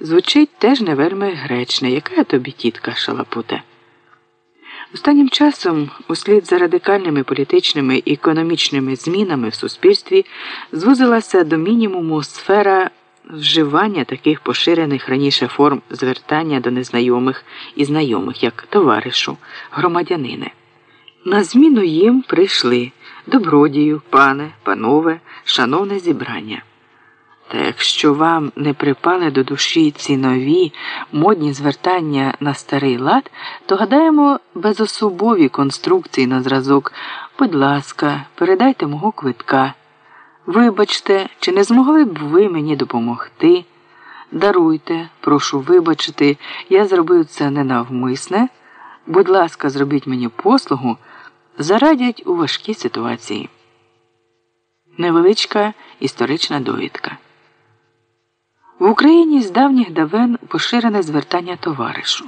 звучить теж не вельми гречне, яка тобі тітка шалапуте. Останнім часом, услід за радикальними політичними і економічними змінами в суспільстві, звузилася до мінімуму сфера вживання таких поширених раніше форм звертання до незнайомих і знайомих, як товаришу, громадянине. На зміну їм прийшли добродію, пане, панове, шановне зібрання. Та якщо вам не припали до душі ці нові модні звертання на старий лад, то гадаємо безособові конструкції на зразок. Будь ласка, передайте мого квитка. Вибачте, чи не змогли б ви мені допомогти? Даруйте, прошу вибачити, я зробив це ненавмисне. Будь ласка, зробіть мені послугу, зарадять у важкій ситуації. Невеличка історична довідка. В Україні з давніх давен поширене звертання товаришу.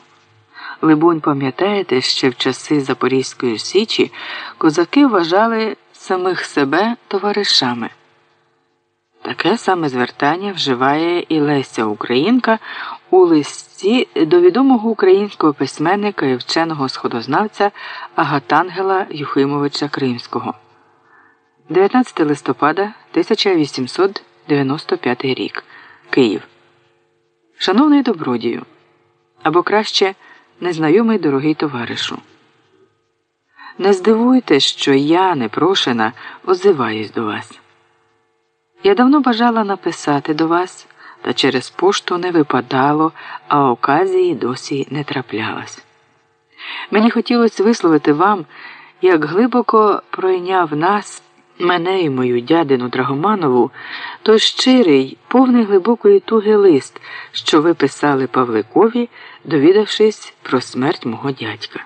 Либонь, пам'ятаєте, ще в часи Запорізької Січі козаки вважали самих себе товаришами. Таке саме звертання вживає і Леся Українка у листі до відомого українського письменника і вченого сходознавця Агатангела Юхимовича Кримського. 19 листопада 1895 рік. Київ. Шановний добродію. Або краще незнайомий дорогий товаришу. Не здивуйте, що я, непрошена, озиваюсь до вас. Я давно бажала написати до вас, та через пошту не випадало, а оказії досі не траплялась. Мені хотілося висловити вам, як глибоко пройняв нас, мене і мою дядину Драгоманову, той щирий, повний глибокої туги лист, що ви писали Павликові, довідавшись про смерть мого дядька.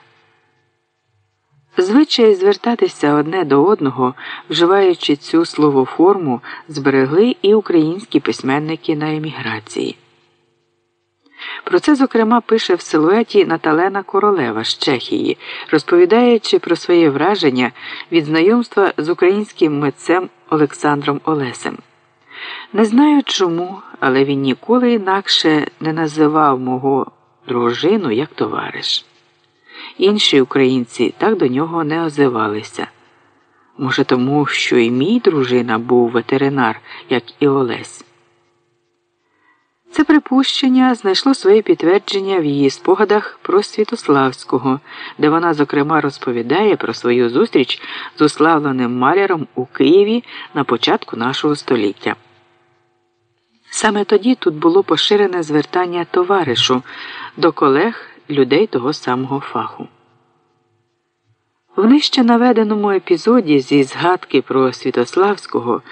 Звичай звертатися одне до одного, вживаючи цю словоформу, зберегли і українські письменники на еміграції. Про це, зокрема, пише в силуеті Наталена Королева з Чехії, розповідаючи про своє враження від знайомства з українським митцем Олександром Олесем. Не знаю чому, але він ніколи інакше не називав мого дружину як товариш. Інші українці так до нього не озивалися. Може, тому, що і мій дружина був ветеринар, як і Олесь. Це припущення знайшло своє підтвердження в її спогадах про Святославського, де вона, зокрема, розповідає про свою зустріч з уславленим маляром у Києві на початку нашого століття. Саме тоді тут було поширене звертання товаришу до колег людей того самого фаху. В нижче наведеному епізоді зі згадки про Святославського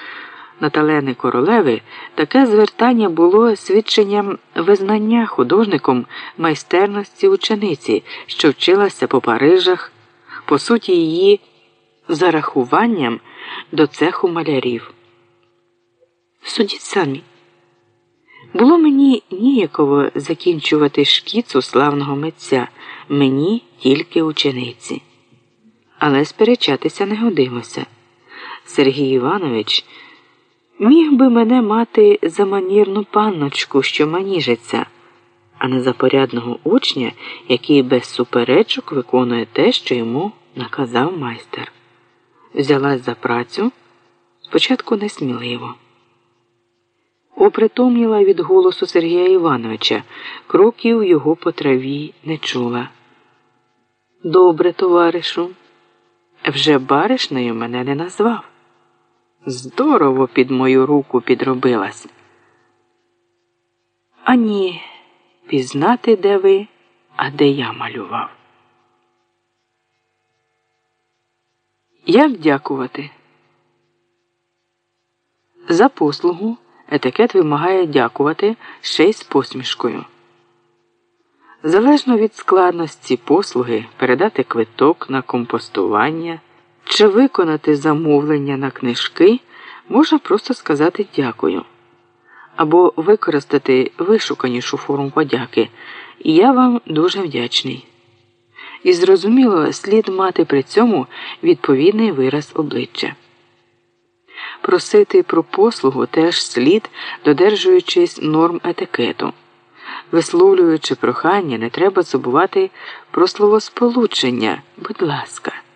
Наталени Королеви таке звертання було свідченням визнання художником майстерності учениці, що вчилася по Парижах, по суті, її зарахуванням до цеху малярів. Судіть самі. Було мені ніяково закінчувати шкіцу славного митця, мені тільки учениці. Але сперечатися не годилося. Сергій Іванович міг би мене мати за манірну панночку, що маніжиться, а не за порядного учня, який без суперечок виконує те, що йому наказав майстер. Взялась за працю спочатку несміливо. Опритомніла від голосу Сергія Івановича, кроків його по траві не чула. Добре, товаришу, вже баришнею мене не назвав. Здорово під мою руку підробилась. А ні, пізнати, де ви, а де я малював. Як дякувати? За послугу етикет вимагає дякувати ще й з посмішкою. Залежно від складності послуги передати квиток на компостування чи виконати замовлення на книжки, можна просто сказати дякую або використати вишуканішу форму подяки. Я вам дуже вдячний. І зрозуміло, слід мати при цьому відповідний вираз обличчя. Просити про послугу теж слід, додержуючись норм етикету. Висловлюючи прохання, не треба забувати про словосполучення, будь ласка.